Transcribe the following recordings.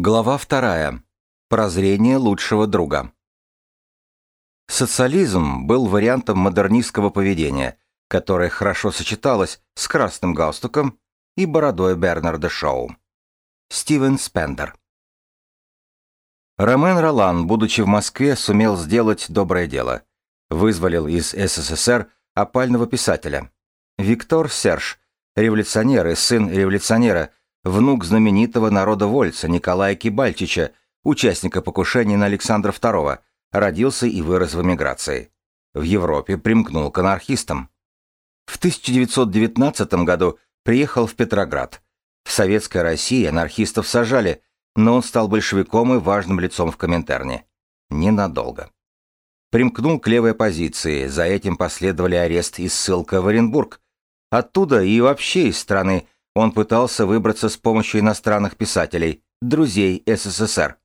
Глава вторая. Прозрение лучшего друга. Социализм был вариантом модернистского поведения, которое хорошо сочеталось с красным галстуком и бородой Бернарда Шоу. Стивен Спендер. Ромен Ролан, будучи в Москве, сумел сделать доброе дело. Вызволил из СССР опального писателя. Виктор Серж, революционер и сын революционера, внук знаменитого народовольца Николая Кибальчича, участника покушения на Александра II, родился и вырос в эмиграции. В Европе примкнул к анархистам. В 1919 году приехал в Петроград. В Советской России анархистов сажали, но он стал большевиком и важным лицом в Коминтерне. Ненадолго. Примкнул к левой оппозиции, за этим последовали арест и ссылка в Оренбург. Оттуда и вообще из страны он пытался выбраться с помощью иностранных писателей, друзей СССР.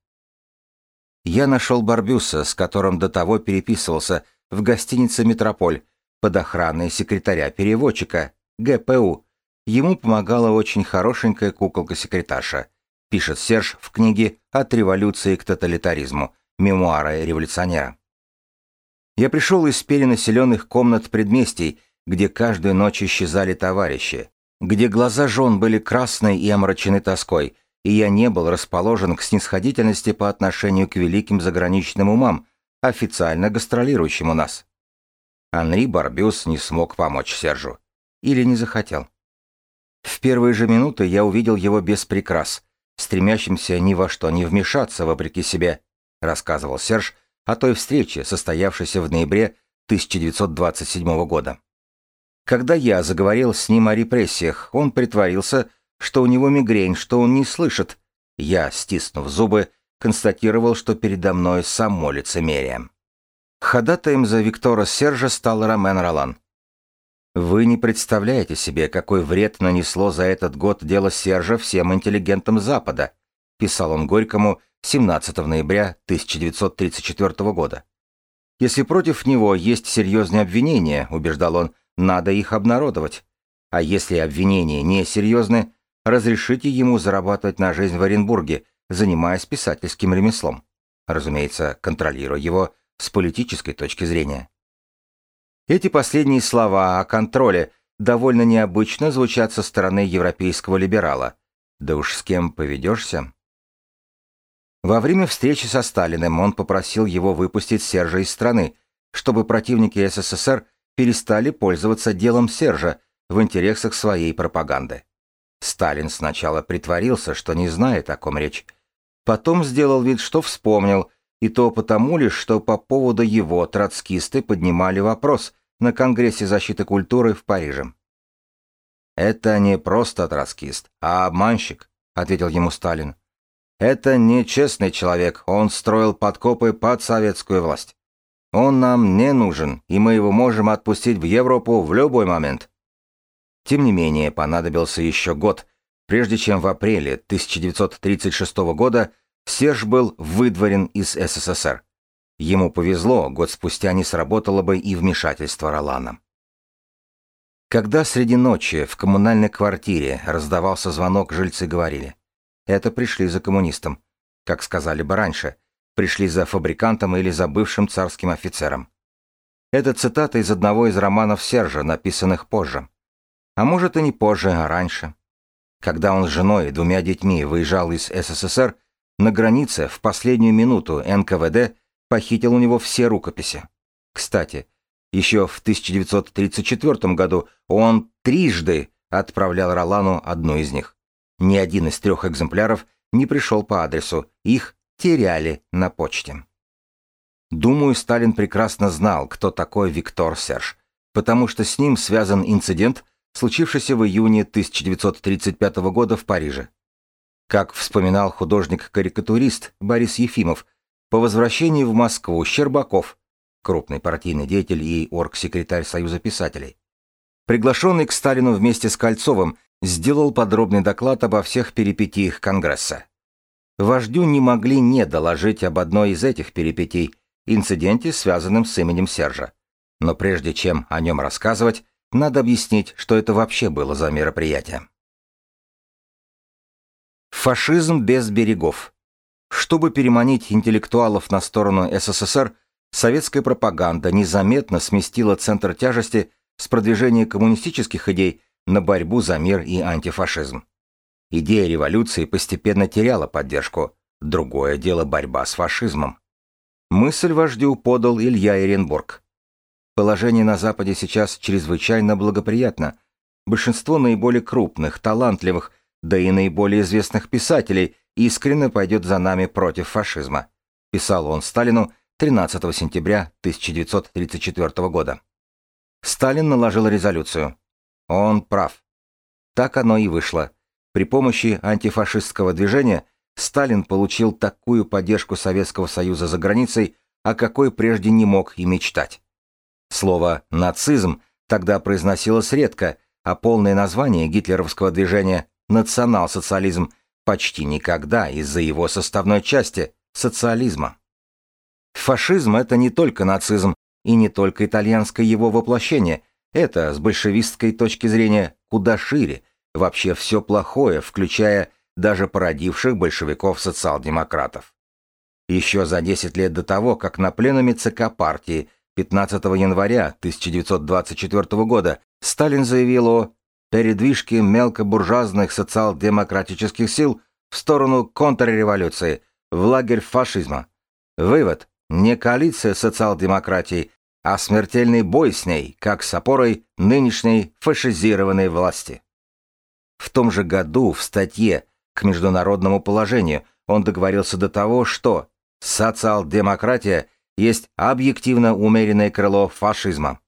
Я нашел Барбюса, с которым до того переписывался, в гостинице «Метрополь», под охраной секретаря-переводчика, ГПУ. Ему помогала очень хорошенькая куколка-секретарша. Пишет Серж в книге «От революции к тоталитаризму. Мемуары революционера». Я пришел из перенаселенных комнат предместий, где каждую ночь исчезали товарищи, где глаза жен были красные и омрачены тоской, и я не был расположен к снисходительности по отношению к великим заграничным умам, официально гастролирующим у нас. Анри Барбюс не смог помочь Сержу. Или не захотел. В первые же минуты я увидел его без прикрас, стремящимся ни во что не вмешаться вопреки себе, рассказывал Серж о той встрече, состоявшейся в ноябре 1927 года. Когда я заговорил с ним о репрессиях, он притворился, что у него мигрень, что он не слышит. Я, стиснув зубы, констатировал, что передо мной само лицемерие. Ходатаем за Виктора Сержа стал Ромен Ролан. Вы не представляете себе, какой вред нанесло за этот год дело Сержа всем интеллигентам Запада, писал он Горькому 17 ноября 1934 года. Если против него есть серьезные обвинения, убеждал он, надо их обнародовать. А если обвинения не серьезны, разрешите ему зарабатывать на жизнь в Оренбурге, занимаясь писательским ремеслом. Разумеется, контролируя его с политической точки зрения. Эти последние слова о контроле довольно необычно звучат со стороны европейского либерала. Да уж с кем поведешься? Во время встречи со Сталиным он попросил его выпустить Сержа из страны, чтобы противники СССР перестали пользоваться делом Сержа в интересах своей пропаганды. Сталин сначала притворился, что не знает, о ком речь. Потом сделал вид, что вспомнил, и то потому лишь, что по поводу его троцкисты поднимали вопрос на Конгрессе защиты культуры в Париже. «Это не просто троцкист, а обманщик», — ответил ему Сталин. «Это не честный человек, он строил подкопы под советскую власть. Он нам не нужен, и мы его можем отпустить в Европу в любой момент. Тем не менее, понадобился еще год, прежде чем в апреле 1936 года Серж был выдворен из СССР. Ему повезло, год спустя не сработало бы и вмешательство Ролана. Когда среди ночи в коммунальной квартире раздавался звонок, жильцы говорили. Это пришли за коммунистом. Как сказали бы раньше, пришли за фабрикантом или за бывшим царским офицером. Это цитата из одного из романов Сержа, написанных позже. А может и не позже, а раньше. Когда он с женой и двумя детьми выезжал из СССР, на границе в последнюю минуту НКВД похитил у него все рукописи. Кстати, еще в 1934 году он трижды отправлял Ролану одну из них. Ни один из трех экземпляров не пришел по адресу, их теряли на почте. Думаю, Сталин прекрасно знал, кто такой Виктор Серж, потому что с ним связан инцидент, случившийся в июне 1935 года в Париже. Как вспоминал художник-карикатурист Борис Ефимов, по возвращении в Москву Щербаков, крупный партийный деятель и оргсекретарь Союза писателей, приглашенный к Сталину вместе с Кольцовым, сделал подробный доклад обо всех перипетиях Конгресса. Вождю не могли не доложить об одной из этих перипетий, инциденте, связанном с именем Сержа. Но прежде чем о нем рассказывать, надо объяснить, что это вообще было за мероприятие. Фашизм без берегов. Чтобы переманить интеллектуалов на сторону СССР, советская пропаганда незаметно сместила центр тяжести с продвижения коммунистических идей на борьбу за мир и антифашизм. Идея революции постепенно теряла поддержку. Другое дело борьба с фашизмом. Мысль вождю подал Илья Еренбург. Положение на Западе сейчас чрезвычайно благоприятно. Большинство наиболее крупных, талантливых, да и наиболее известных писателей искренне пойдет за нами против фашизма, писал он Сталину 13 сентября 1934 года. Сталин наложил резолюцию. Он прав. Так оно и вышло. При помощи антифашистского движения Сталин получил такую поддержку Советского Союза за границей, о какой прежде не мог и мечтать. Слово «нацизм» тогда произносилось редко, а полное название гитлеровского движения «национал-социализм» почти никогда из-за его составной части – социализма. Фашизм – это не только нацизм и не только итальянское его воплощение, это, с большевистской точки зрения, куда шире, вообще все плохое, включая даже породивших большевиков-социал-демократов. Еще за 10 лет до того, как на пленуме ЦК партии 15 января 1924 года Сталин заявил о передвижке мелкобуржуазных социал-демократических сил в сторону контрреволюции, в лагерь фашизма. Вывод – не коалиция социал-демократий, а смертельный бой с ней, как с опорой нынешней фашизированной власти. В том же году в статье к международному положению он договорился до того, что социал-демократия есть объективно умеренное крыло фашизма.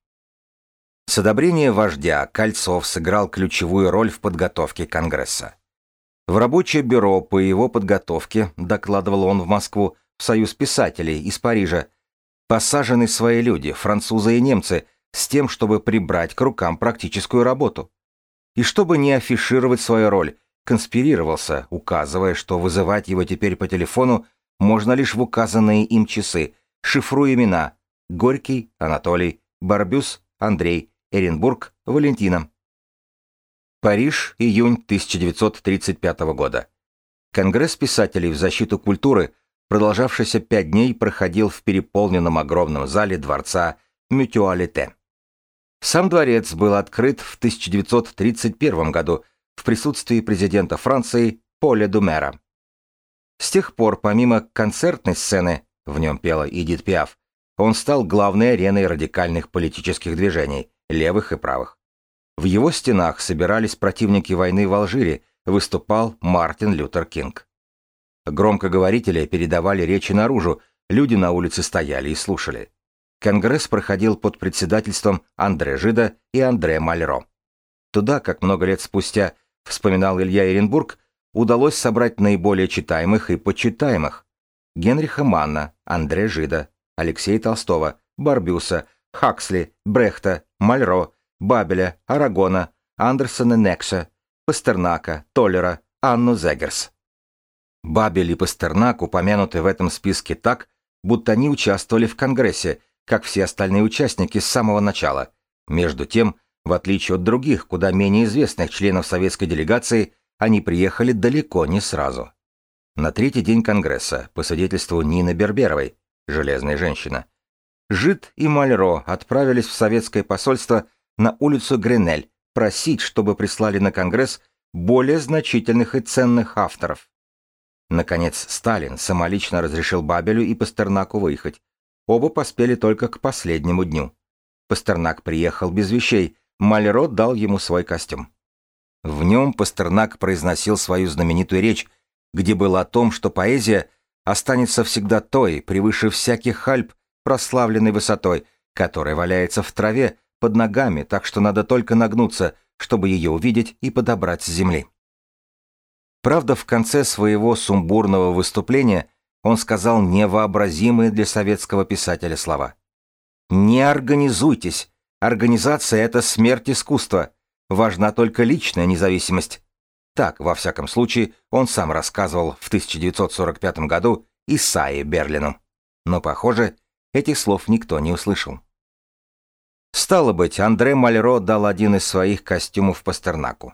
С одобрения вождя Кольцов сыграл ключевую роль в подготовке Конгресса. В рабочее бюро по его подготовке, докладывал он в Москву, в Союз писателей из Парижа, посажены свои люди, французы и немцы, с тем, чтобы прибрать к рукам практическую работу. И чтобы не афишировать свою роль, конспирировался, указывая, что вызывать его теперь по телефону можно лишь в указанные им часы, шифруя имена Горький, Анатолий, Барбюс, Андрей, Эренбург, Валентина. Париж, июнь 1935 года. Конгресс писателей в защиту культуры, продолжавшийся пять дней, проходил в переполненном огромном зале дворца Мютуалите. Сам дворец был открыт в 1931 году в присутствии президента Франции Поля Думера. С тех пор, помимо концертной сцены, в нем пела Эдит Пиаф, он стал главной ареной радикальных политических движений, левых и правых. В его стенах собирались противники войны в Алжире, выступал Мартин Лютер Кинг. Громкоговорители передавали речи наружу, люди на улице стояли и слушали. Конгресс проходил под председательством Андре Жида и Андре Мальро. Туда, как много лет спустя, вспоминал Илья Эренбург, удалось собрать наиболее читаемых и почитаемых. Генриха Манна, Андре Жида, Алексея Толстого, Барбюса, Хаксли, Брехта, Мальро, Бабеля, Арагона, Андерсона Некса, Пастернака, Толлера, Анну Зегерс. Бабель и Пастернак упомянуты в этом списке так, будто они участвовали в Конгрессе, как все остальные участники с самого начала. Между тем, в отличие от других, куда менее известных членов советской делегации, они приехали далеко не сразу. На третий день Конгресса, по свидетельству Нины Берберовой, «Железная женщина», Жид и Мальро отправились в советское посольство на улицу Гренель просить, чтобы прислали на Конгресс более значительных и ценных авторов. Наконец, Сталин самолично разрешил Бабелю и Пастернаку выехать. Оба поспели только к последнему дню. Пастернак приехал без вещей, Мальро дал ему свой костюм. В нем Пастернак произносил свою знаменитую речь, где было о том, что поэзия останется всегда той, превыше всяких хальп, прославленной высотой, которая валяется в траве под ногами, так что надо только нагнуться, чтобы ее увидеть и подобрать с земли. Правда, в конце своего сумбурного выступления он сказал невообразимые для советского писателя слова. «Не организуйтесь, Организация — это смерть искусства. Важна только личная независимость. Так, во всяком случае, он сам рассказывал в 1945 году Исаи Берлину. Но, похоже, этих слов никто не услышал. Стало быть, Андре Мальро дал один из своих костюмов Пастернаку.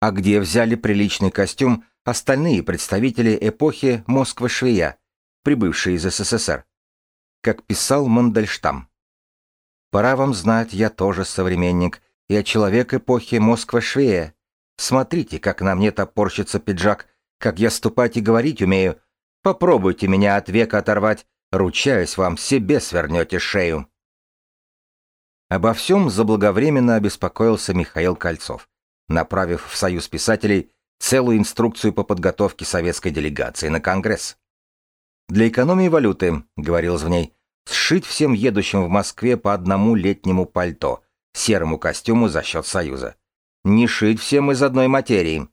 А где взяли приличный костюм остальные представители эпохи Москвы-Швея, прибывшие из СССР? Как писал Мандельштам. «Пора вам знать, я тоже современник, я человек эпохи Москва-Швея. Смотрите, как на мне топорщится пиджак, как я ступать и говорить умею. Попробуйте меня от века оторвать, ручаюсь вам, себе свернете шею». Обо всем заблаговременно обеспокоился Михаил Кольцов направив в Союз писателей целую инструкцию по подготовке советской делегации на Конгресс. «Для экономии валюты», — говорилось в ней, — «сшить всем едущим в Москве по одному летнему пальто, серому костюму за счет Союза. Не шить всем из одной материи».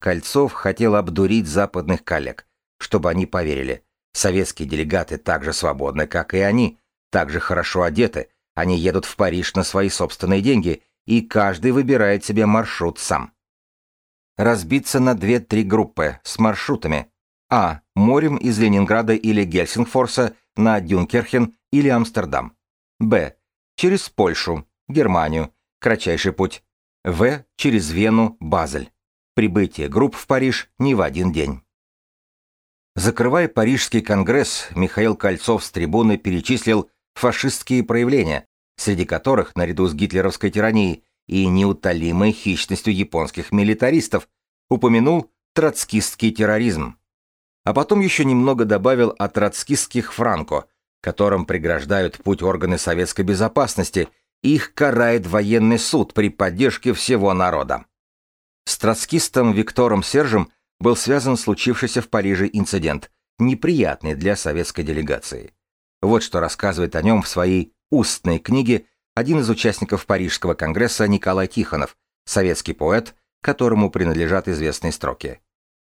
Кольцов хотел обдурить западных коллег, чтобы они поверили. Советские делегаты так же свободны, как и они, так же хорошо одеты, они едут в Париж на свои собственные деньги и каждый выбирает себе маршрут сам. Разбиться на 2-3 группы с маршрутами. А. Морем из Ленинграда или Гельсингфорса на Дюнкерхен или Амстердам. Б. Через Польшу, Германию, кратчайший путь. В. Через Вену, Базель. Прибытие групп в Париж не в один день. Закрывая Парижский конгресс, Михаил Кольцов с трибуны перечислил фашистские проявления, среди которых, наряду с гитлеровской тиранией и неутолимой хищностью японских милитаристов, упомянул троцкистский терроризм. А потом еще немного добавил о троцкистских франко, которым преграждают путь органы советской безопасности, их карает военный суд при поддержке всего народа. С троцкистом Виктором Сержем был связан случившийся в Париже инцидент, неприятный для советской делегации. Вот что рассказывает о нем в своей устной книги один из участников Парижского конгресса Николай Тихонов, советский поэт, которому принадлежат известные строки.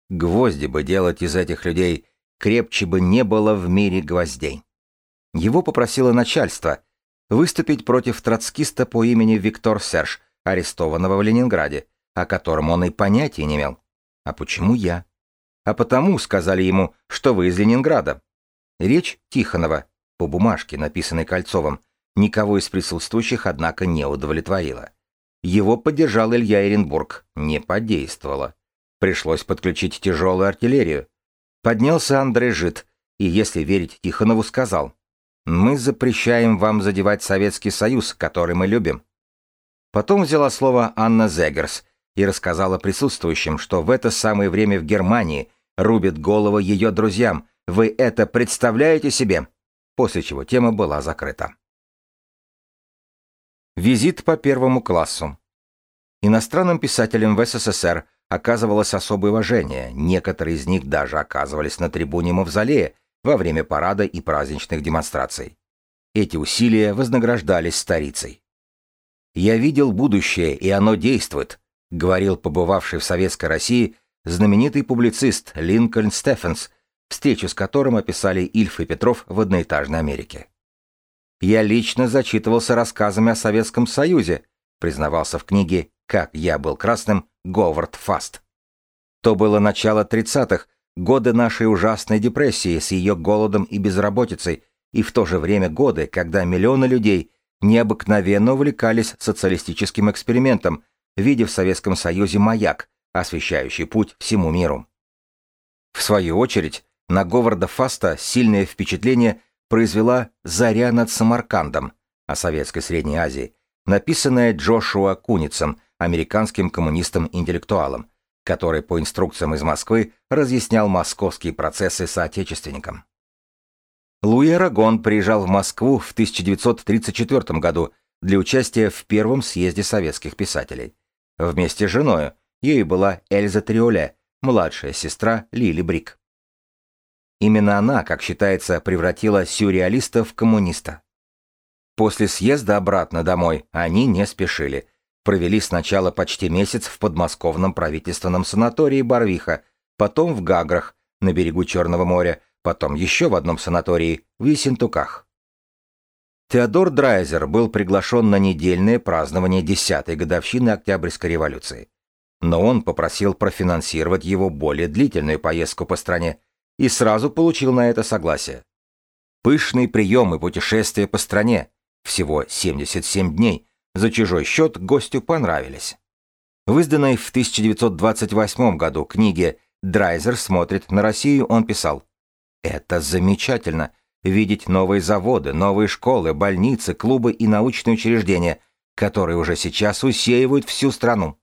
«Гвозди бы делать из этих людей, крепче бы не было в мире гвоздей». Его попросило начальство выступить против троцкиста по имени Виктор Серж, арестованного в Ленинграде, о котором он и понятия не имел. А почему я? А потому, сказали ему, что вы из Ленинграда. Речь Тихонова, по бумажке, написанной Кольцовым, Никого из присутствующих, однако, не удовлетворило. Его поддержал Илья Эренбург. Не подействовало. Пришлось подключить тяжелую артиллерию. Поднялся Андрей Жит, и, если верить Тихонову, сказал, «Мы запрещаем вам задевать Советский Союз, который мы любим». Потом взяла слово Анна Зегерс и рассказала присутствующим, что в это самое время в Германии рубит голову ее друзьям. Вы это представляете себе? После чего тема была закрыта. Визит по первому классу. Иностранным писателям в СССР оказывалось особое уважение, некоторые из них даже оказывались на трибуне Мавзолея во время парада и праздничных демонстраций. Эти усилия вознаграждались старицей. «Я видел будущее, и оно действует», — говорил побывавший в Советской России знаменитый публицист Линкольн Стефенс, встречу с которым описали Ильф и Петров в одноэтажной Америке. Я лично зачитывался рассказами о Советском Союзе, признавался в книге «Как я был красным» Говард Фаст. То было начало 30-х, годы нашей ужасной депрессии с ее голодом и безработицей, и в то же время годы, когда миллионы людей необыкновенно увлекались социалистическим экспериментом, видя в Советском Союзе маяк, освещающий путь всему миру. В свою очередь, на Говарда Фаста сильное впечатление произвела «Заря над Самаркандом» о Советской Средней Азии, написанная Джошуа Куницем, американским коммунистом-интеллектуалом, который по инструкциям из Москвы разъяснял московские процессы соотечественникам. Луи Арагон приезжал в Москву в 1934 году для участия в первом съезде советских писателей. Вместе с женой, ею была Эльза Триоле, младшая сестра Лили Брик. Именно она, как считается, превратила сюрреалиста в коммуниста. После съезда обратно домой они не спешили. Провели сначала почти месяц в подмосковном правительственном санатории Барвиха, потом в Гаграх, на берегу Черного моря, потом еще в одном санатории, в Ессентуках. Теодор Драйзер был приглашен на недельное празднование 10-й годовщины Октябрьской революции. Но он попросил профинансировать его более длительную поездку по стране, и сразу получил на это согласие. Пышный прием и путешествие по стране, всего 77 дней, за чужой счет гостю понравились. В изданной в 1928 году книге «Драйзер смотрит на Россию» он писал «Это замечательно видеть новые заводы, новые школы, больницы, клубы и научные учреждения, которые уже сейчас усеивают всю страну».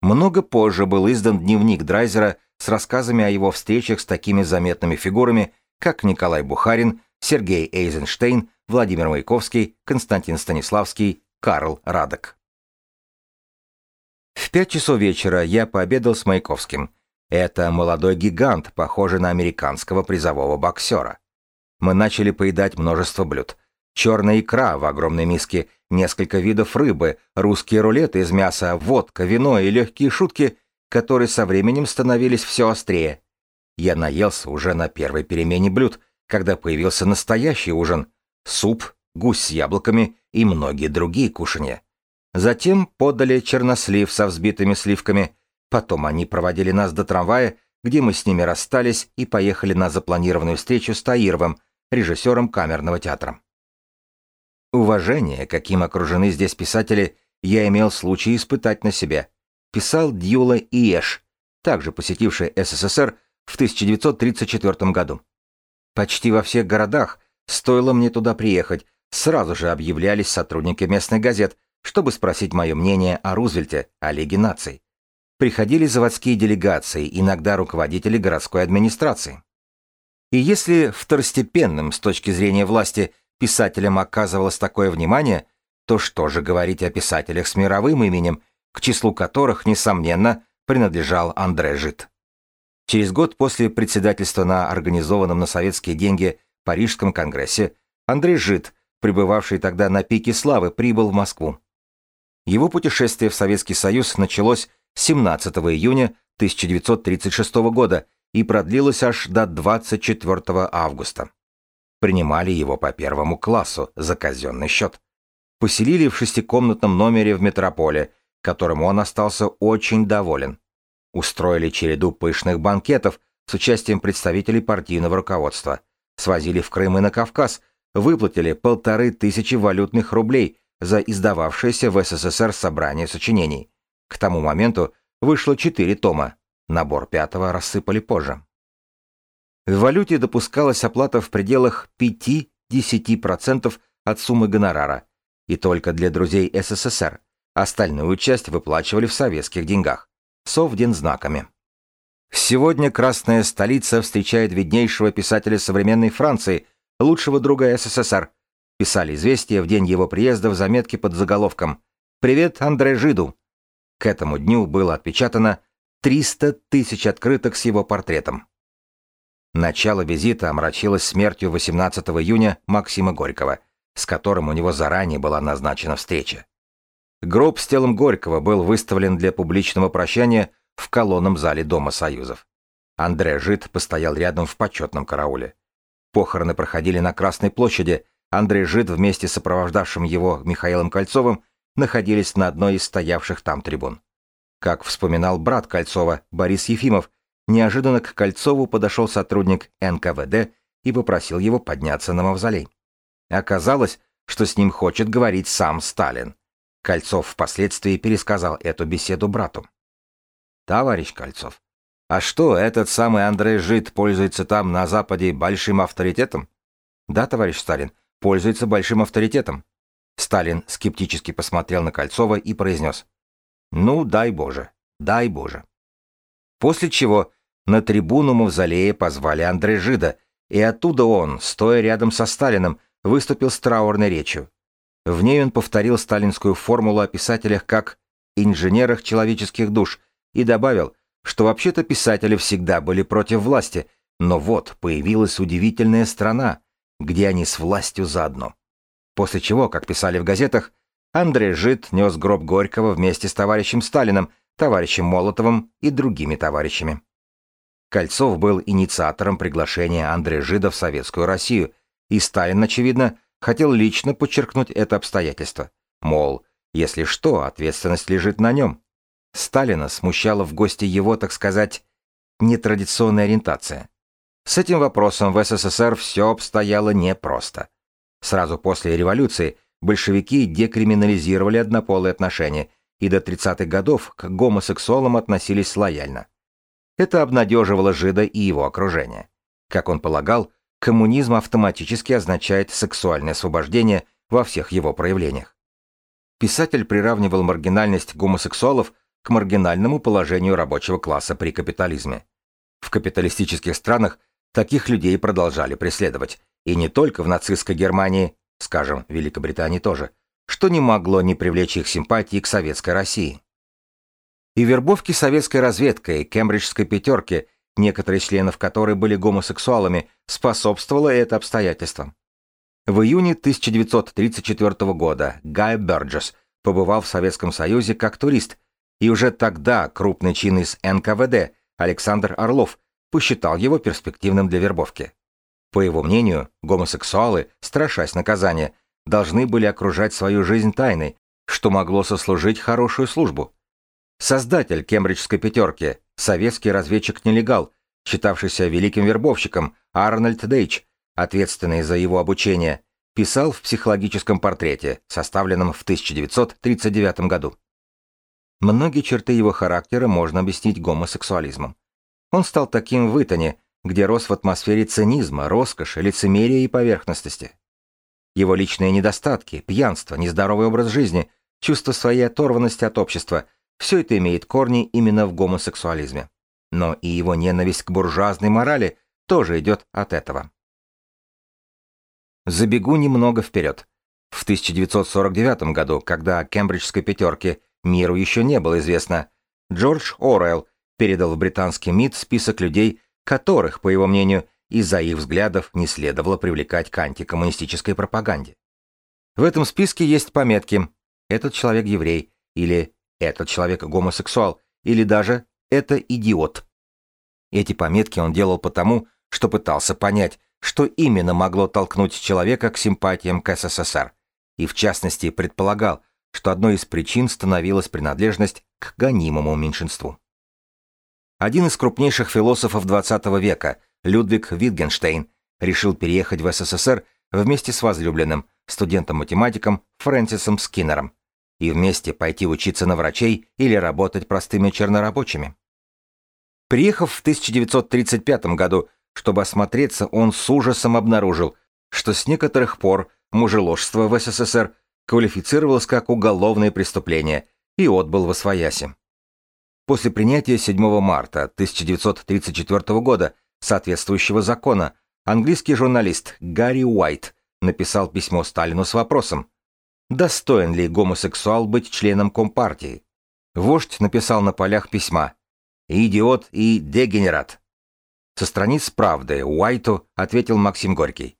Много позже был издан дневник Драйзера с рассказами о его встречах с такими заметными фигурами, как Николай Бухарин, Сергей Эйзенштейн, Владимир Маяковский, Константин Станиславский, Карл Радок. В пять часов вечера я пообедал с Маяковским. Это молодой гигант, похожий на американского призового боксера. Мы начали поедать множество блюд. Черная икра в огромной миске, несколько видов рыбы, русские рулеты из мяса, водка, вино и легкие шутки, которые со временем становились все острее. Я наелся уже на первой перемене блюд, когда появился настоящий ужин. Суп, гусь с яблоками и многие другие кушанья. Затем подали чернослив со взбитыми сливками. Потом они проводили нас до трамвая, где мы с ними расстались и поехали на запланированную встречу с Таировым, режиссером камерного театра. Уважение, каким окружены здесь писатели, я имел случай испытать на себе. Писал Дьюла Иеш, также посетивший СССР в 1934 году. Почти во всех городах, стоило мне туда приехать, сразу же объявлялись сотрудники местных газет, чтобы спросить мое мнение о Рузвельте, о Лиге наций. Приходили заводские делегации, иногда руководители городской администрации. И если второстепенным с точки зрения власти писателям оказывалось такое внимание, то что же говорить о писателях с мировым именем, к числу которых, несомненно, принадлежал Андре Жит. Через год после председательства на организованном на советские деньги Парижском конгрессе Андрей Жит, пребывавший тогда на пике славы, прибыл в Москву. Его путешествие в Советский Союз началось 17 июня 1936 года и продлилось аж до 24 августа. Принимали его по первому классу за казенный счет. Поселили в шестикомнатном номере в метрополе, которым он остался очень доволен. Устроили череду пышных банкетов с участием представителей партийного руководства. Свозили в Крым и на Кавказ, выплатили полторы тысячи валютных рублей за издававшееся в СССР собрание сочинений. К тому моменту вышло четыре тома, набор пятого рассыпали позже. В валюте допускалась оплата в пределах 5-10% от суммы гонорара, и только для друзей СССР. Остальную часть выплачивали в советских деньгах, совдензнаками. Сегодня Красная столица встречает виднейшего писателя современной Франции, лучшего друга СССР, писали известия в день его приезда в заметке под заголовком «Привет, Андре Жиду». К этому дню было отпечатано 300 тысяч открыток с его портретом. Начало визита омрачилось смертью 18 июня Максима Горького, с которым у него заранее была назначена встреча. Гроб с телом Горького был выставлен для публичного прощания в колонном зале Дома Союзов. Андре Жид постоял рядом в почетном карауле. Похороны проходили на Красной площади, Андрей Жид вместе с сопровождавшим его Михаилом Кольцовым находились на одной из стоявших там трибун. Как вспоминал брат Кольцова, Борис Ефимов, неожиданно к Кольцову подошел сотрудник НКВД и попросил его подняться на мавзолей. Оказалось, что с ним хочет говорить сам Сталин. Кольцов впоследствии пересказал эту беседу брату. «Товарищ Кольцов, а что, этот самый Андрей Жид пользуется там, на Западе, большим авторитетом?» «Да, товарищ Сталин, пользуется большим авторитетом. Сталин скептически посмотрел на Кольцова и произнес. «Ну, дай Боже, дай Боже». После чего на трибуну Мавзолея позвали Андре Жида, и оттуда он, стоя рядом со Сталиным, выступил с траурной речью. В ней он повторил сталинскую формулу о писателях как «инженерах человеческих душ» и добавил, что вообще-то писатели всегда были против власти, но вот появилась удивительная страна, где они с властью заодно. После чего, как писали в газетах, Андрей Жид нес гроб Горького вместе с товарищем Сталиным, товарищем Молотовым и другими товарищами. Кольцов был инициатором приглашения Андрея Жида в Советскую Россию, и Сталин, очевидно, хотел лично подчеркнуть это обстоятельство. Мол, если что, ответственность лежит на нем. Сталина смущала в гости его, так сказать, нетрадиционная ориентация. С этим вопросом в СССР все обстояло непросто. Сразу после революции большевики декриминализировали однополые отношения и до 30-х годов к гомосексуалам относились лояльно. Это обнадеживало жида и его окружение. Как он полагал, коммунизм автоматически означает сексуальное освобождение во всех его проявлениях. Писатель приравнивал маргинальность гомосексуалов к маргинальному положению рабочего класса при капитализме. В капиталистических странах таких людей продолжали преследовать, и не только в нацистской Германии, скажем, Великобритании тоже, что не могло не привлечь их симпатии к советской России. И вербовки советской разведкой, кембриджской пятерки, некоторые членов которой были гомосексуалами, способствовало это обстоятельствам. В июне 1934 года Гай Бёрджес побывал в Советском Союзе как турист, и уже тогда крупный чин из НКВД Александр Орлов посчитал его перспективным для вербовки. По его мнению, гомосексуалы, страшась наказания, должны были окружать свою жизнь тайной, что могло сослужить хорошую службу. Создатель кембриджской пятерки, советский разведчик-нелегал, считавшийся великим вербовщиком, Арнольд Дейч, ответственный за его обучение, писал в психологическом портрете, составленном в 1939 году. Многие черты его характера можно объяснить гомосексуализмом. Он стал таким в Итоне, где рос в атмосфере цинизма, роскоши, лицемерия и поверхностности. Его личные недостатки, пьянство, нездоровый образ жизни, чувство своей оторванности от общества – все это имеет корни именно в гомосексуализме. Но и его ненависть к буржуазной морали тоже идет от этого. Забегу немного вперед. В 1949 году, когда о кембриджской пятерке миру еще не было известно, Джордж Оруэлл передал в британский МИД список людей, которых, по его мнению, из-за их взглядов не следовало привлекать к антикоммунистической пропаганде. В этом списке есть пометки «Этот человек еврей» или «Этот человек гомосексуал» или даже «Это идиот». Эти пометки он делал потому, что пытался понять, что именно могло толкнуть человека к симпатиям к СССР, и в частности предполагал, что одной из причин становилась принадлежность к гонимому меньшинству. Один из крупнейших философов XX века, Людвиг Витгенштейн, решил переехать в СССР вместе с возлюбленным, студентом-математиком Фрэнсисом Скиннером, и вместе пойти учиться на врачей или работать простыми чернорабочими. Приехав в 1935 году, чтобы осмотреться, он с ужасом обнаружил, что с некоторых пор мужеложство в СССР квалифицировалось как уголовное преступление и отбыл во свояси. После принятия 7 марта 1934 года соответствующего закона английский журналист Гарри Уайт написал письмо Сталину с вопросом, достоин ли гомосексуал быть членом Компартии. Вождь написал на полях письма «Идиот и дегенерат». Со страниц «Правды» Уайту ответил Максим Горький.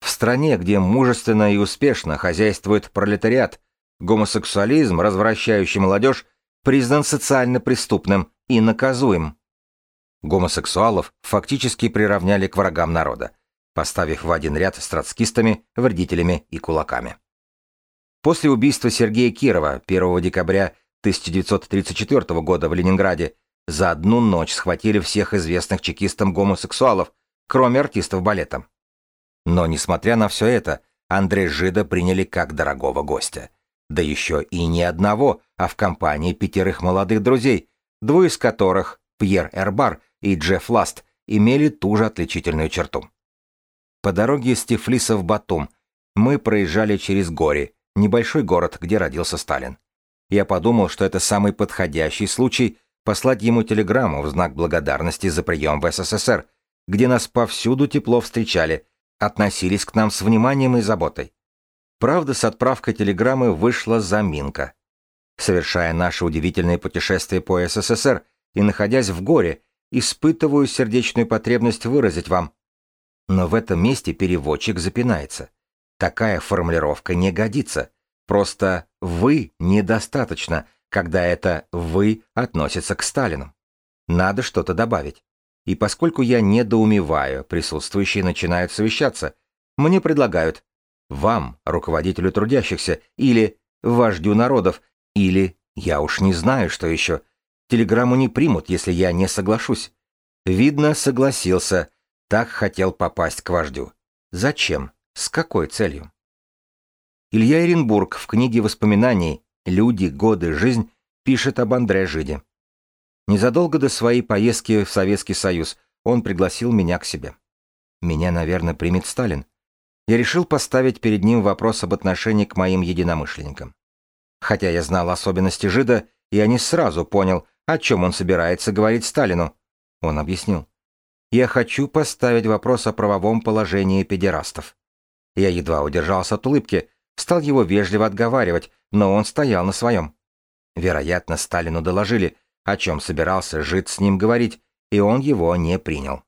В стране, где мужественно и успешно хозяйствует пролетариат, гомосексуализм, развращающий молодежь, признан социально преступным и наказуем. Гомосексуалов фактически приравняли к врагам народа, поставив в один ряд с троцкистами, вредителями и кулаками. После убийства Сергея Кирова 1 декабря 1934 года в Ленинграде за одну ночь схватили всех известных чекистам гомосексуалов, кроме артистов балета. Но, несмотря на все это, Андрея Жида приняли как дорогого гостя. Да еще и не одного, а в компании пятерых молодых друзей, двое из которых, Пьер Эрбар и Джефф Ласт, имели ту же отличительную черту. По дороге из Тифлиса в Батум мы проезжали через Гори, небольшой город, где родился Сталин. Я подумал, что это самый подходящий случай послать ему телеграмму в знак благодарности за прием в СССР, где нас повсюду тепло встречали, относились к нам с вниманием и заботой. Правда, с отправкой телеграммы вышла заминка. Совершая наше удивительное путешествие по СССР и находясь в горе, испытываю сердечную потребность выразить вам. Но в этом месте переводчик запинается. Такая формулировка не годится. Просто «вы» недостаточно, когда это «вы» относится к Сталину. Надо что-то добавить. И поскольку я недоумеваю, присутствующие начинают совещаться. Мне предлагают «вам, руководителю трудящихся», или «вождю народов», или «я уж не знаю, что еще». Телеграмму не примут, если я не соглашусь. Видно, согласился. Так хотел попасть к вождю. Зачем? С какой целью? Илья Эренбург в книге воспоминаний Люди, годы, жизнь пишет об Андре Жиде. Незадолго до своей поездки в Советский Союз он пригласил меня к себе. Меня, наверное, примет Сталин. Я решил поставить перед ним вопрос об отношении к моим единомышленникам. Хотя я знал особенности жида, я не сразу понял, о чем он собирается говорить Сталину. Он объяснил. Я хочу поставить вопрос о правовом положении педерастов. Я едва удержался от улыбки, стал его вежливо отговаривать, но он стоял на своем. Вероятно, Сталину доложили, о чем собирался жид с ним говорить, и он его не принял.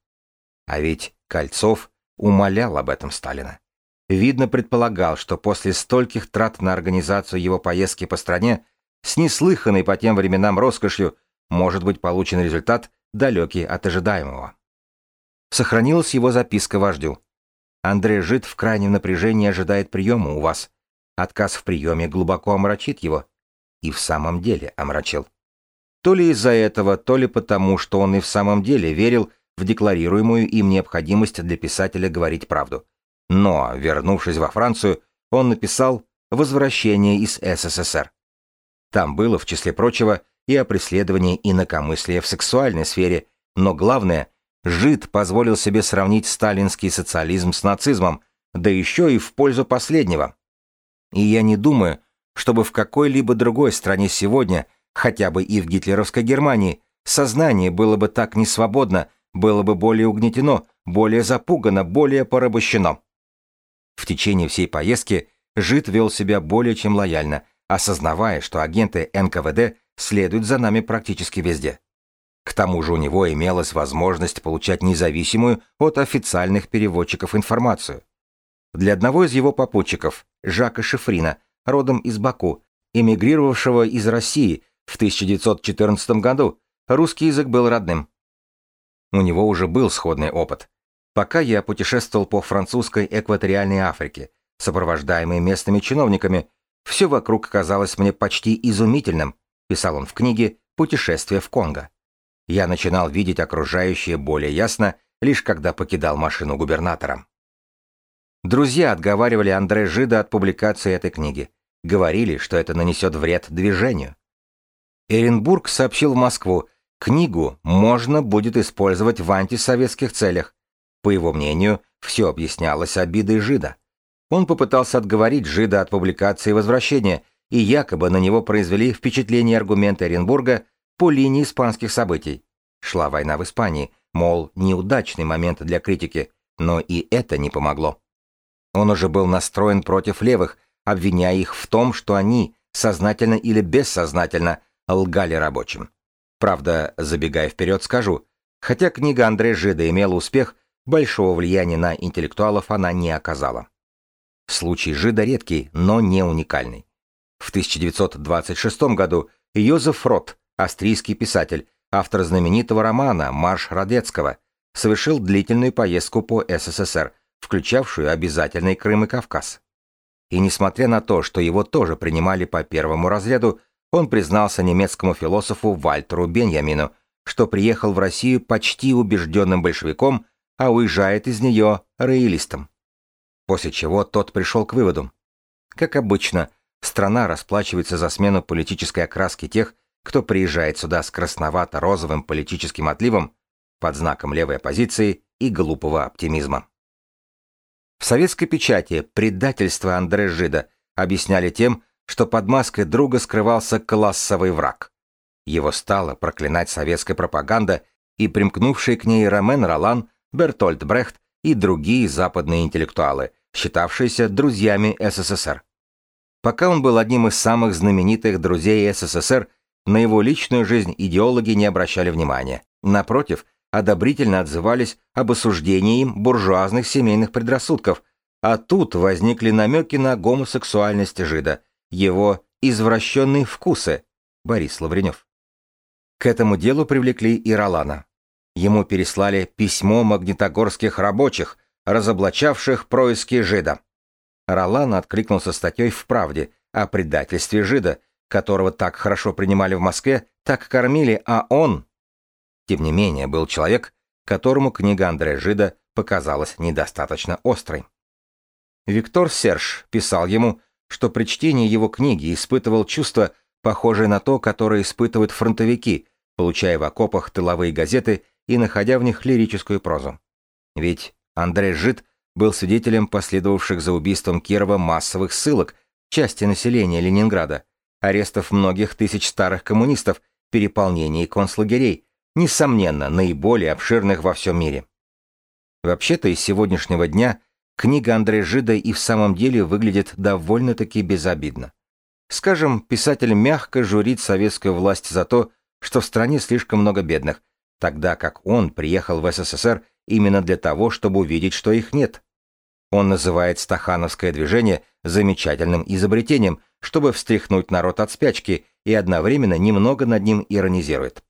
А ведь Кольцов умолял об этом Сталина. Видно, предполагал, что после стольких трат на организацию его поездки по стране, с неслыханной по тем временам роскошью, может быть получен результат, далекий от ожидаемого. Сохранилась его записка вождю. Андрей Жид в крайнем напряжении ожидает приема у вас. Отказ в приеме глубоко омрачит его. И в самом деле омрачил. То ли из-за этого, то ли потому, что он и в самом деле верил в декларируемую им необходимость для писателя говорить правду. Но, вернувшись во Францию, он написал «Возвращение из СССР». Там было, в числе прочего, и о преследовании инакомыслия в сексуальной сфере, но главное, Жид позволил себе сравнить сталинский социализм с нацизмом, да еще и в пользу последнего. И я не думаю, чтобы в какой-либо другой стране сегодня, хотя бы и в гитлеровской Германии, сознание было бы так несвободно, было бы более угнетено, более запугано, более порабощено. В течение всей поездки Жид вел себя более чем лояльно, осознавая, что агенты НКВД следуют за нами практически везде. К тому же у него имелась возможность получать независимую от официальных переводчиков информацию. Для одного из его попутчиков, Жака Шифрина, родом из Баку, эмигрировавшего из России в 1914 году, русский язык был родным. У него уже был сходный опыт. Пока я путешествовал по французской экваториальной Африке, сопровождаемый местными чиновниками, все вокруг казалось мне почти изумительным, писал он в книге «Путешествие в Конго». Я начинал видеть окружающее более ясно, лишь когда покидал машину губернатором. Друзья отговаривали Андре Жида от публикации этой книги. Говорили, что это нанесет вред движению. Эренбург сообщил в Москву, книгу можно будет использовать в антисоветских целях. По его мнению, все объяснялось обидой Жида. Он попытался отговорить Жида от публикации возвращения, и якобы на него произвели впечатление аргументы Оренбурга по линии испанских событий. Шла война в Испании, мол, неудачный момент для критики, но и это не помогло. Он уже был настроен против левых, обвиняя их в том, что они, сознательно или бессознательно, лгали рабочим. Правда, забегая вперед, скажу, хотя книга Андре Жида имела успех, большого влияния на интеллектуалов она не оказала. Случай Жида редкий, но не уникальный. В 1926 году Йозеф Рот, австрийский писатель, автор знаменитого романа «Марш Радецкого», совершил длительную поездку по СССР, включавшую обязательный Крым и Кавказ. И несмотря на то, что его тоже принимали по первому разряду, он признался немецкому философу Вальтеру Беньямину, что приехал в Россию почти убежденным большевиком, а уезжает из нее роялистом. После чего тот пришел к выводу. Как обычно, страна расплачивается за смену политической окраски тех, кто приезжает сюда с красновато-розовым политическим отливом под знаком левой оппозиции и глупого оптимизма. В советской печати предательство Андре Жида объясняли тем, что под маской друга скрывался классовый враг. Его стала проклинать советская пропаганда и примкнувшие к ней Ромен Ролан, Бертольд Брехт и другие западные интеллектуалы, считавшиеся друзьями СССР. Пока он был одним из самых знаменитых друзей СССР, на его личную жизнь идеологи не обращали внимания. Напротив, одобрительно отзывались об осуждении им буржуазных семейных предрассудков, а тут возникли намеки на гомосексуальность жида, его извращенные вкусы, Борис Лавренев. К этому делу привлекли и Ролана. Ему переслали письмо магнитогорских рабочих, разоблачавших происки жида. Ролан откликнулся статьей в «Правде» о предательстве жида, которого так хорошо принимали в Москве, так кормили, а он... Тем не менее, был человек, которому книга Андрея Жида показалась недостаточно острой. Виктор Серж писал ему, что при чтении его книги испытывал чувство, похожее на то, которое испытывают фронтовики, получая в окопах тыловые газеты и находя в них лирическую прозу. Ведь Андрей Жид был свидетелем последовавших за убийством Кирова массовых ссылок части населения Ленинграда, арестов многих тысяч старых коммунистов, переполнений концлагерей, несомненно, наиболее обширных во всем мире. Вообще-то из сегодняшнего дня книга Андрея Жида и в самом деле выглядит довольно-таки безобидно. Скажем, писатель мягко журит советскую власть за то, что в стране слишком много бедных, тогда как он приехал в СССР именно для того, чтобы увидеть, что их нет. Он называет стахановское движение замечательным изобретением, чтобы встряхнуть народ от спячки и одновременно немного над ним иронизирует.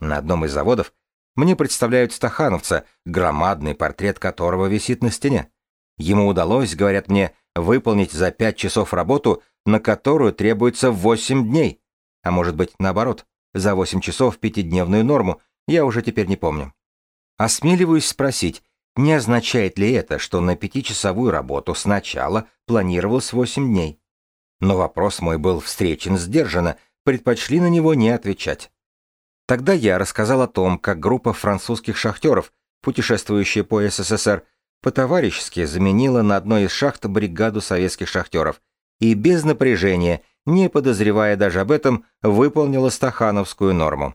На одном из заводов мне представляют стахановца, громадный портрет которого висит на стене. Ему удалось, говорят мне, выполнить за пять часов работу, на которую требуется восемь дней. А может быть, наоборот, за восемь часов пятидневную норму, я уже теперь не помню. Осмеливаюсь спросить, не означает ли это, что на пятичасовую работу сначала планировалось восемь дней? Но вопрос мой был встречен сдержанно, предпочли на него не отвечать. Тогда я рассказал о том, как группа французских шахтеров, путешествующая по СССР, по-товарищески заменила на одной из шахт бригаду советских шахтеров и без напряжения, не подозревая даже об этом, выполнила стахановскую норму.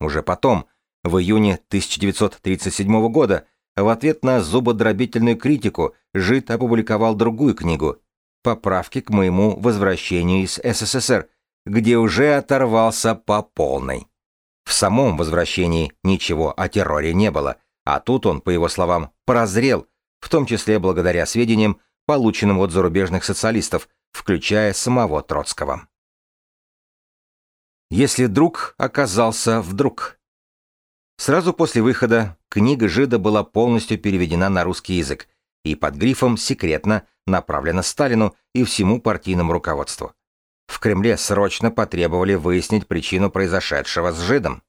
Уже потом, в июне 1937 года, в ответ на зубодробительную критику Жид опубликовал другую книгу «Поправки к моему возвращению из СССР», где уже оторвался по полной. В самом возвращении ничего о терроре не было, а тут он, по его словам, прозрел, в том числе благодаря сведениям, полученным от зарубежных социалистов, включая самого Троцкого. Если друг оказался вдруг. Сразу после выхода книга Жида была полностью переведена на русский язык и под грифом «секретно» направлена Сталину и всему партийному руководству. В Кремле срочно потребовали выяснить причину произошедшего с Жидом.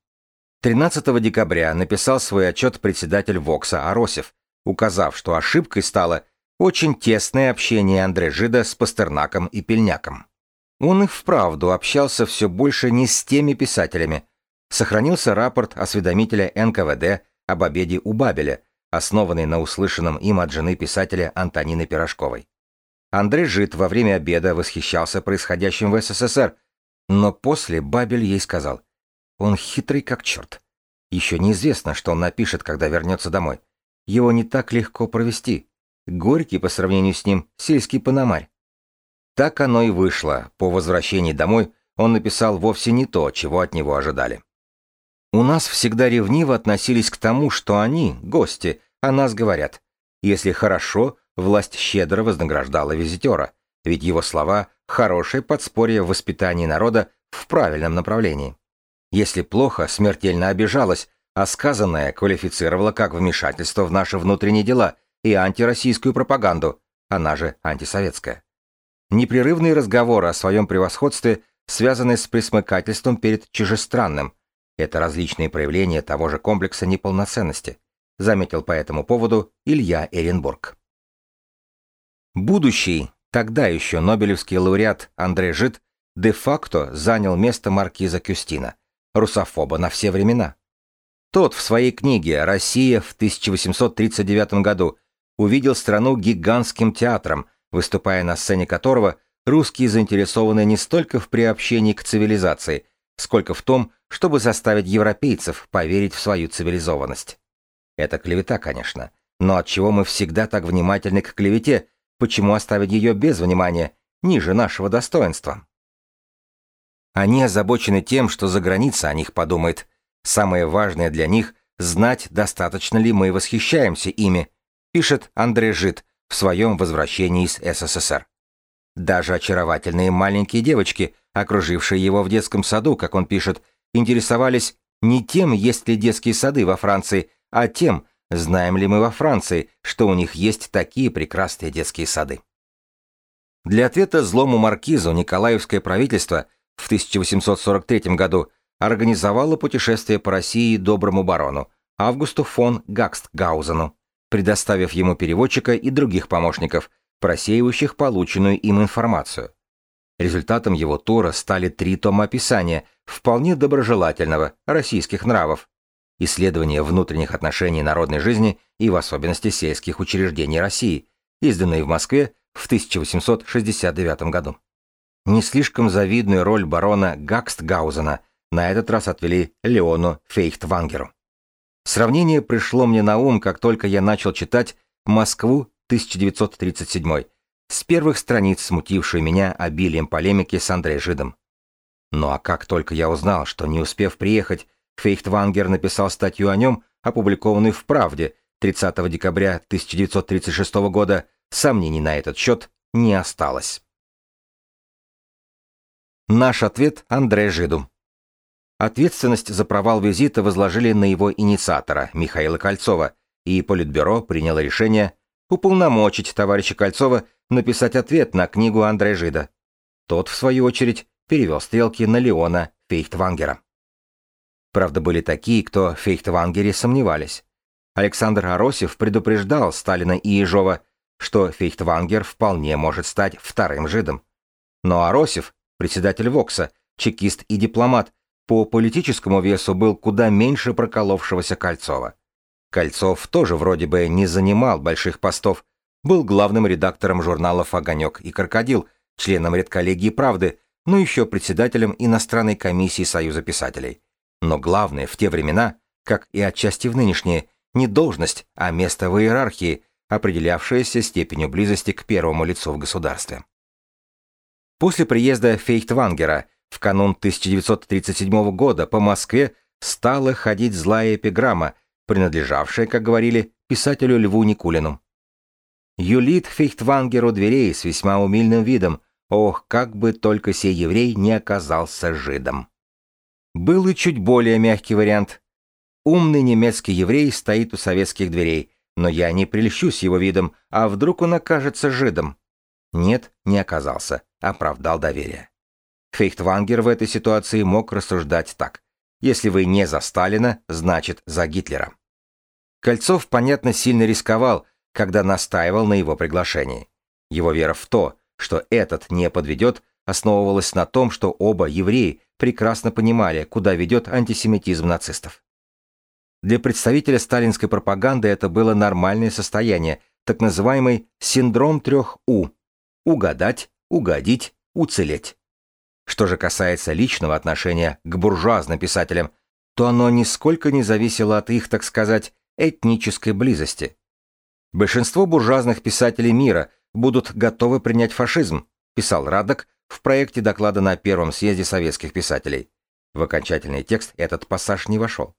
13 декабря написал свой отчет председатель ВОКСа Аросев, указав, что ошибкой стало очень тесное общение Андре Жида с Пастернаком и Пельняком. Он и вправду общался все больше не с теми писателями, Сохранился рапорт осведомителя НКВД об обеде у Бабеля, основанный на услышанном им от жены писателя Антонины Пирожковой. Андрей Жит во время обеда восхищался происходящим в СССР, но после Бабель ей сказал, «Он хитрый как черт. Еще неизвестно, что он напишет, когда вернется домой. Его не так легко провести. Горький по сравнению с ним сельский пономарь». Так оно и вышло. По возвращении домой он написал вовсе не то, чего от него ожидали. У нас всегда ревниво относились к тому, что они, гости, о нас говорят. Если хорошо, власть щедро вознаграждала визитера, ведь его слова – хорошее подспорье в воспитании народа в правильном направлении. Если плохо, смертельно обижалась, а сказанное квалифицировало как вмешательство в наши внутренние дела и антироссийскую пропаганду, она же антисоветская. Непрерывные разговоры о своем превосходстве связаны с присмыкательством перед чужестранным, это различные проявления того же комплекса неполноценности, заметил по этому поводу Илья Эренбург. Будущий, тогда еще Нобелевский лауреат Андрей Жид де-факто занял место маркиза Кюстина, русофоба на все времена. Тот в своей книге «Россия в 1839 году» увидел страну гигантским театром, выступая на сцене которого русские заинтересованы не столько в приобщении к цивилизации, сколько в том, чтобы заставить европейцев поверить в свою цивилизованность. Это клевета, конечно, но от чего мы всегда так внимательны к клевете, почему оставить ее без внимания, ниже нашего достоинства? Они озабочены тем, что за граница о них подумает. Самое важное для них – знать, достаточно ли мы восхищаемся ими, пишет Андрей Жид в своем возвращении из СССР. Даже очаровательные маленькие девочки, окружившие его в детском саду, как он пишет, интересовались не тем, есть ли детские сады во Франции, а тем, знаем ли мы во Франции, что у них есть такие прекрасные детские сады. Для ответа злому маркизу Николаевское правительство в 1843 году организовало путешествие по России доброму барону Августу фон Гакстгаузену, предоставив ему переводчика и других помощников, просеивающих полученную им информацию. Результатом его тура стали три тома описания вполне доброжелательного российских нравов, исследования внутренних отношений народной жизни и в особенности сельских учреждений России, изданные в Москве в 1869 году. Не слишком завидную роль барона Гакстгаузена на этот раз отвели Леону Фейхтвангеру. Сравнение пришло мне на ум, как только я начал читать «Москву 1937», с первых страниц смутившей меня обилием полемики с Андреем Жидом. Ну а как только я узнал, что не успев приехать, Фейхтвангер написал статью о нем, опубликованную в «Правде» 30 декабря 1936 года, сомнений на этот счет не осталось. Наш ответ Андре Жиду. Ответственность за провал визита возложили на его инициатора, Михаила Кольцова, и Политбюро приняло решение уполномочить товарища Кольцова написать ответ на книгу Андре Жида. Тот, в свою очередь, перевел стрелки на Леона Фейхтвангера. Правда, были такие, кто в Фейхтвангере сомневались. Александр Аросев предупреждал Сталина и Ежова, что Фейхтвангер вполне может стать вторым жидом. Но Аросев, председатель ВОКСа, чекист и дипломат, по политическому весу был куда меньше проколовшегося Кольцова. Кольцов тоже вроде бы не занимал больших постов, был главным редактором журналов «Огонек» и «Крокодил», членом редколлегии «Правды», но еще председателем иностранной комиссии Союза писателей. Но главное в те времена, как и отчасти в нынешние, не должность, а место в иерархии, определявшееся степенью близости к первому лицу в государстве. После приезда Фейхтвангера в канун 1937 года по Москве стала ходить злая эпиграмма, принадлежавшая, как говорили, писателю Льву Никулину. Юлит Фейхтвангеру дверей с весьма умильным видом, ох, как бы только сей еврей не оказался жидом. Был и чуть более мягкий вариант. Умный немецкий еврей стоит у советских дверей, но я не прельщусь его видом, а вдруг он окажется жидом. Нет, не оказался, оправдал доверие. Фейхтвангер в этой ситуации мог рассуждать так. Если вы не за Сталина, значит за Гитлера. Кольцов, понятно, сильно рисковал, когда настаивал на его приглашении. Его вера в то, что этот не подведет, основывалась на том, что оба евреи прекрасно понимали, куда ведет антисемитизм нацистов. Для представителя сталинской пропаганды это было нормальное состояние, так называемый синдром трех У – угадать, угодить, уцелеть. Что же касается личного отношения к буржуазным писателям, то оно нисколько не зависело от их, так сказать, этнической близости. Большинство буржуазных писателей мира будут готовы принять фашизм, писал Радок в проекте доклада на Первом съезде советских писателей. В окончательный текст этот пассаж не вошел.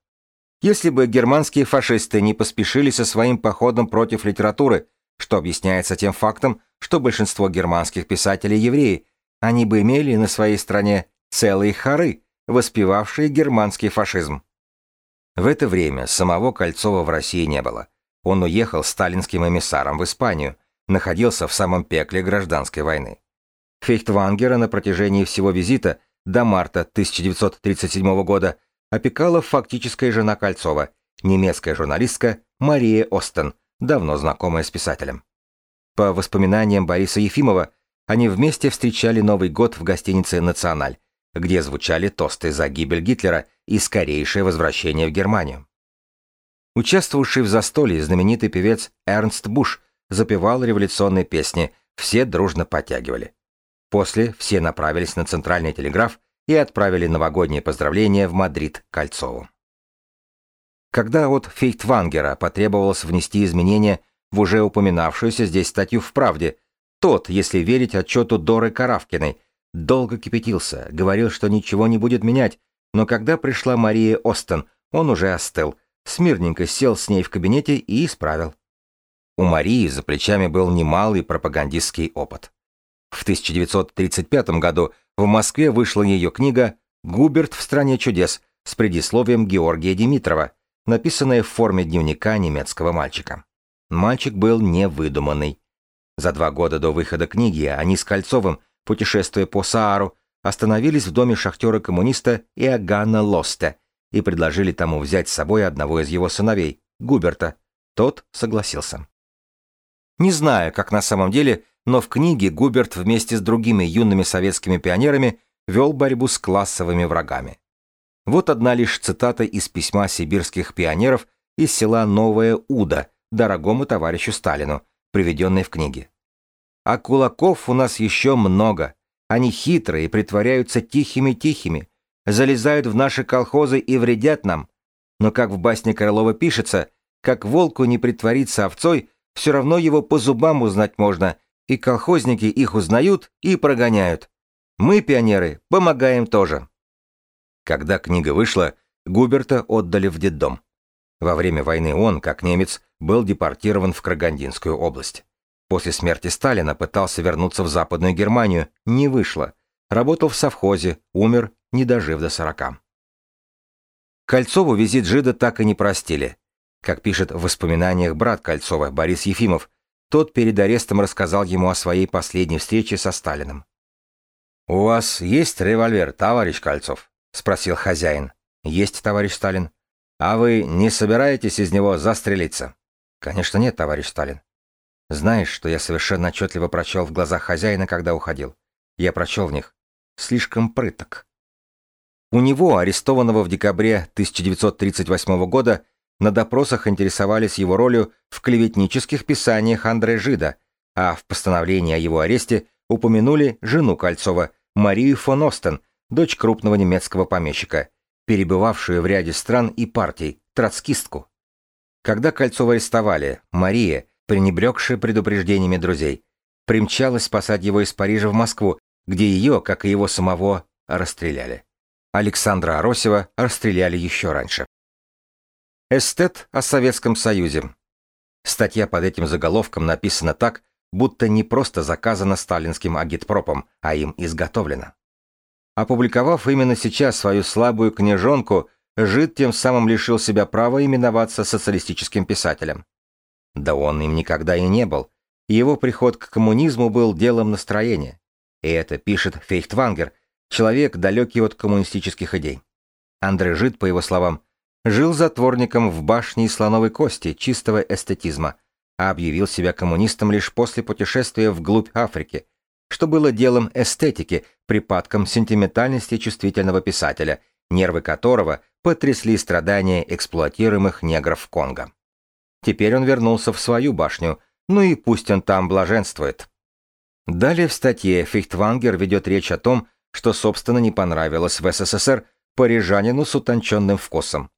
Если бы германские фашисты не поспешили со своим походом против литературы, что объясняется тем фактом, что большинство германских писателей евреи, они бы имели на своей стране целые хоры, воспевавшие германский фашизм. В это время самого Кольцова в России не было. Он уехал сталинским эмиссаром в Испанию, находился в самом пекле гражданской войны. Фейхтвангера на протяжении всего визита до марта 1937 года опекала фактическая жена Кольцова, немецкая журналистка Мария Остен, давно знакомая с писателем. По воспоминаниям Бориса Ефимова, они вместе встречали Новый год в гостинице «Националь», где звучали тосты за гибель Гитлера и скорейшее возвращение в Германию. Участвовавший в застолье знаменитый певец Эрнст Буш запевал революционные песни, все дружно подтягивали. После все направились на центральный телеграф и отправили новогодние поздравления в Мадрид Кольцову. Когда от Фейхтвангера потребовалось внести изменения в уже упоминавшуюся здесь статью в «Правде», тот, если верить отчету Доры Каравкиной, долго кипятился, говорил, что ничего не будет менять, но когда пришла Мария Остен, он уже остыл, смирненько сел с ней в кабинете и исправил. У Марии за плечами был немалый пропагандистский опыт. В 1935 году в Москве вышла ее книга «Губерт в стране чудес» с предисловием Георгия Димитрова, написанная в форме дневника немецкого мальчика. Мальчик был невыдуманный. За два года до выхода книги они с Кольцовым, путешествуя по Саару, остановились в доме шахтера-коммуниста Иоганна Лосте и предложили тому взять с собой одного из его сыновей, Губерта. Тот согласился. Не знаю, как на самом деле но в книге Губерт вместе с другими юными советскими пионерами вел борьбу с классовыми врагами. Вот одна лишь цитата из письма сибирских пионеров из села Новая Уда дорогому товарищу Сталину, приведенной в книге. «А кулаков у нас еще много. Они хитрые притворяются тихими-тихими, залезают в наши колхозы и вредят нам. Но как в басне Крылова пишется, как волку не притвориться овцой, все равно его по зубам узнать можно, и колхозники их узнают и прогоняют. Мы, пионеры, помогаем тоже. Когда книга вышла, Губерта отдали в детдом. Во время войны он, как немец, был депортирован в Крагандинскую область. После смерти Сталина пытался вернуться в Западную Германию, не вышло. Работал в совхозе, умер, не дожив до сорока. Кольцову визит жида так и не простили. Как пишет в воспоминаниях брат Кольцова Борис Ефимов, тот перед арестом рассказал ему о своей последней встрече со Сталиным. «У вас есть револьвер, товарищ Кольцов?» — спросил хозяин. «Есть, товарищ Сталин». «А вы не собираетесь из него застрелиться?» «Конечно нет, товарищ Сталин». «Знаешь, что я совершенно отчетливо прочел в глазах хозяина, когда уходил? Я прочел в них. Слишком прыток». У него, арестованного в декабре 1938 года, на допросах интересовались его ролью в клеветнических писаниях Андре Жида, а в постановлении о его аресте упомянули жену Кольцова, Марию фон Остен, дочь крупного немецкого помещика, перебывавшую в ряде стран и партий, троцкистку. Когда Кольцова арестовали, Мария, пренебрегшая предупреждениями друзей, примчалась спасать его из Парижа в Москву, где ее, как и его самого, расстреляли. Александра Аросева расстреляли еще раньше. Эстет о Советском Союзе. Статья под этим заголовком написана так, будто не просто заказана сталинским агитпропом, а им изготовлена. Опубликовав именно сейчас свою слабую книжонку, Жид тем самым лишил себя права именоваться социалистическим писателем. Да он им никогда и не был. Его приход к коммунизму был делом настроения. И это пишет Фейхтвангер, человек, далекий от коммунистических идей. Андре Жид, по его словам, Жил затворником в башне из слоновой кости чистого эстетизма, а объявил себя коммунистом лишь после путешествия вглубь Африки, что было делом эстетики, припадком сентиментальности чувствительного писателя, нервы которого потрясли страдания эксплуатируемых негров Конго. Теперь он вернулся в свою башню, ну и пусть он там блаженствует. Далее в статье Фихтвангер ведет речь о том, что, собственно, не понравилось в СССР парижанину с утонченным вкусом.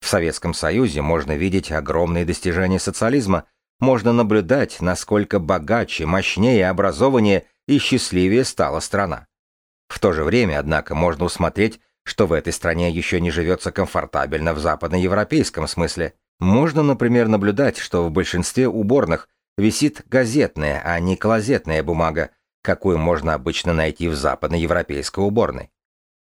В Советском Союзе можно видеть огромные достижения социализма, можно наблюдать, насколько богаче, мощнее, образованнее и счастливее стала страна. В то же время, однако, можно усмотреть, что в этой стране еще не живется комфортабельно в западноевропейском смысле. Можно, например, наблюдать, что в большинстве уборных висит газетная, а не клозетная бумага, какую можно обычно найти в западноевропейской уборной.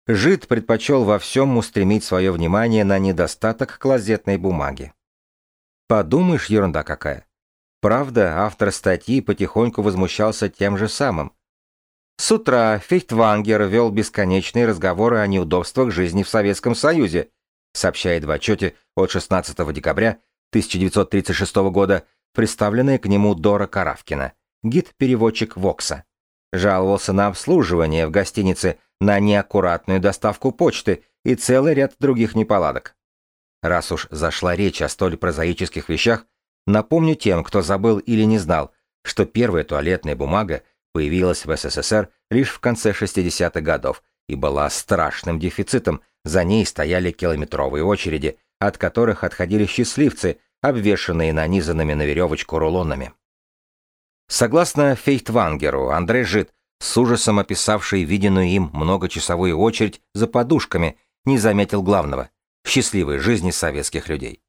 Жид предпочел во всем устремить свое внимание на недостаток клозетной бумаги. Подумаешь, ерунда какая. Правда, автор статьи потихоньку возмущался тем же самым. С утра Фейхтвангер вел бесконечные разговоры о неудобствах жизни в Советском Союзе, сообщает в отчете от 16 декабря 1936 года представленная к нему Дора Каравкина, гид-переводчик Вокса. Жаловался на обслуживание в гостинице на неаккуратную доставку почты и целый ряд других неполадок. Раз уж зашла речь о столь прозаических вещах, напомню тем, кто забыл или не знал, что первая туалетная бумага появилась в СССР лишь в конце 60-х годов и была страшным дефицитом, за ней стояли километровые очереди, от которых отходили счастливцы, обвешанные нанизанными на веревочку рулонами. Согласно Фейхтвангеру, Андрей Жид с ужасом описавший виденную им многочасовую очередь за подушками, не заметил главного – счастливой жизни советских людей.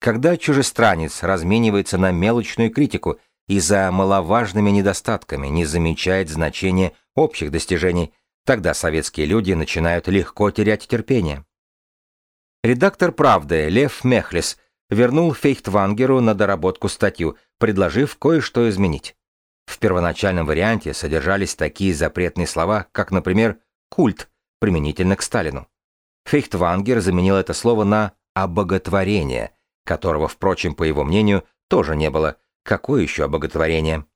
Когда чужестранец разменивается на мелочную критику и за маловажными недостатками не замечает значения общих достижений, тогда советские люди начинают легко терять терпение. Редактор «Правды» Лев Мехлис вернул Фейхтвангеру на доработку статью, предложив кое-что изменить. В первоначальном варианте содержались такие запретные слова, как, например, «культ», применительно к Сталину. Фейхтвангер заменил это слово на «обоготворение», которого, впрочем, по его мнению, тоже не было. Какое еще обоготворение?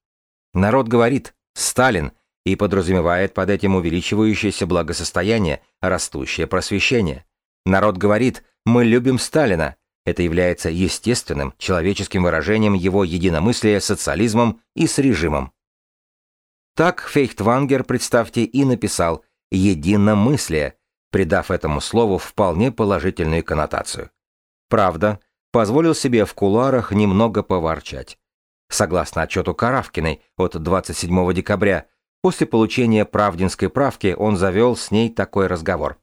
Народ говорит «Сталин» и подразумевает под этим увеличивающееся благосостояние, растущее просвещение. Народ говорит «Мы любим Сталина». Это является естественным человеческим выражением его единомыслия с социализмом и с режимом. Так Фейхтвангер, представьте, и написал «единомыслие», придав этому слову вполне положительную коннотацию. Правда, позволил себе в куларах немного поворчать. Согласно отчету Каравкиной от 27 декабря, после получения правдинской правки он завел с ней такой разговор.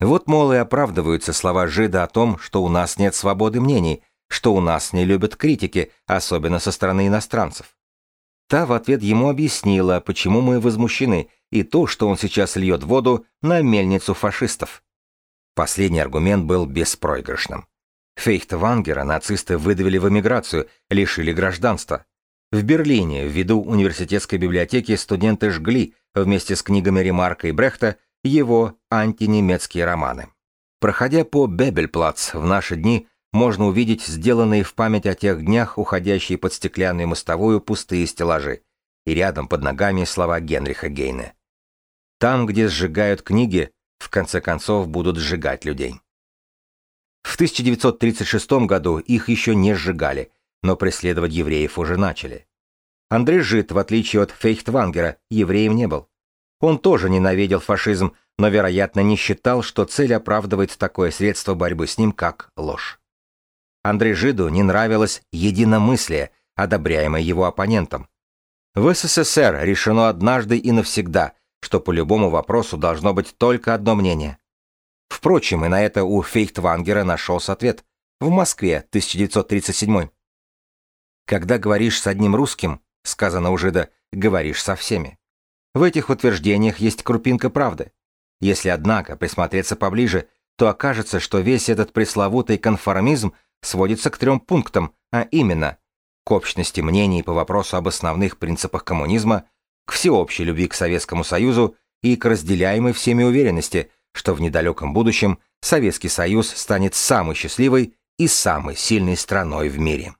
Вот, мол, и оправдываются слова жида о том, что у нас нет свободы мнений, что у нас не любят критики, особенно со стороны иностранцев. Та в ответ ему объяснила, почему мы возмущены, и то, что он сейчас льет воду на мельницу фашистов. Последний аргумент был беспроигрышным. Фейхтвангера нацисты выдавили в эмиграцию, лишили гражданства. В Берлине, ввиду университетской библиотеки, студенты жгли вместе с книгами Ремарка и Брехта его антинемецкие романы. Проходя по Бебельплац в наши дни, можно увидеть сделанные в память о тех днях уходящие под стеклянную мостовую пустые стеллажи, и рядом под ногами слова Генриха Гейне. Там, где сжигают книги, в конце концов будут сжигать людей. В 1936 году их еще не сжигали, но преследовать евреев уже начали. Андрей Жит, в отличие от Фейхтвангера, евреем не был. Он тоже ненавидел фашизм, но, вероятно, не считал, что цель оправдывает такое средство борьбы с ним, как ложь. Андрей Жиду не нравилось единомыслие, одобряемое его оппонентом. В СССР решено однажды и навсегда, что по любому вопросу должно быть только одно мнение. Впрочем, и на это у Фейхтвангера нашелся ответ. В Москве, 1937. Когда говоришь с одним русским, сказано у жида, говоришь со всеми. В этих утверждениях есть крупинка правды. Если, однако, присмотреться поближе, то окажется, что весь этот пресловутый конформизм сводится к трем пунктам, а именно к общности мнений по вопросу об основных принципах коммунизма, к всеобщей любви к Советскому Союзу и к разделяемой всеми уверенности, что в недалеком будущем Советский Союз станет самой счастливой и самой сильной страной в мире.